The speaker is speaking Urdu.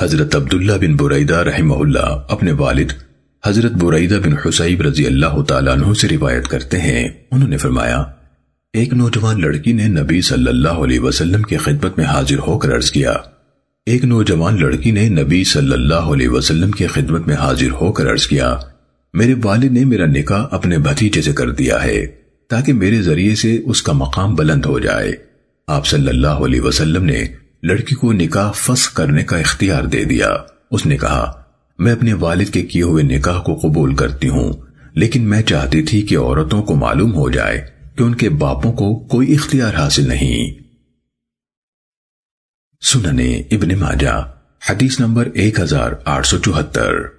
حضرت عبداللہ بن بریدہ رحمہ اللہ اپنے والد حضرت بریدہ بن حسیب رضی اللہ تعالیٰ عنہ سے روایت کرتے ہیں۔ انہوں نے فرمایا، ایک نوجوان لڑکی نے نبی صلی اللہ علیہ وسلم کی خدمت میں حاضر ہو کر عرض کیا۔ ایک نوجوان لڑکی نے نبی صلی اللہ علیہ وسلم کی خدمت میں حاضر ہو کر عرض کیا، میرے والد نے میرا نکاح اپنے بھتیجے سے کر دیا ہے تاکہ میرے ذریعے سے اس کا مقام بلند ہو جائے۔ آپ صلی اللہ علیہ وسلم نے لڑکی کو نکاح فسخ کرنے کا اختیار دے دیا۔ اس نے کہا، میں اپنے والد کے کیے ہوئے نکاح کو قبول کرتی ہوں، لیکن میں چاہتی تھی کہ عورتوں کو معلوم ہو جائے کہ ان کے باپوں کو کوئی اختیار حاصل نہیں۔ سننے ابن ماجہ، حدیث نمبر ایک ہزار آٹھ سو چوہتر۔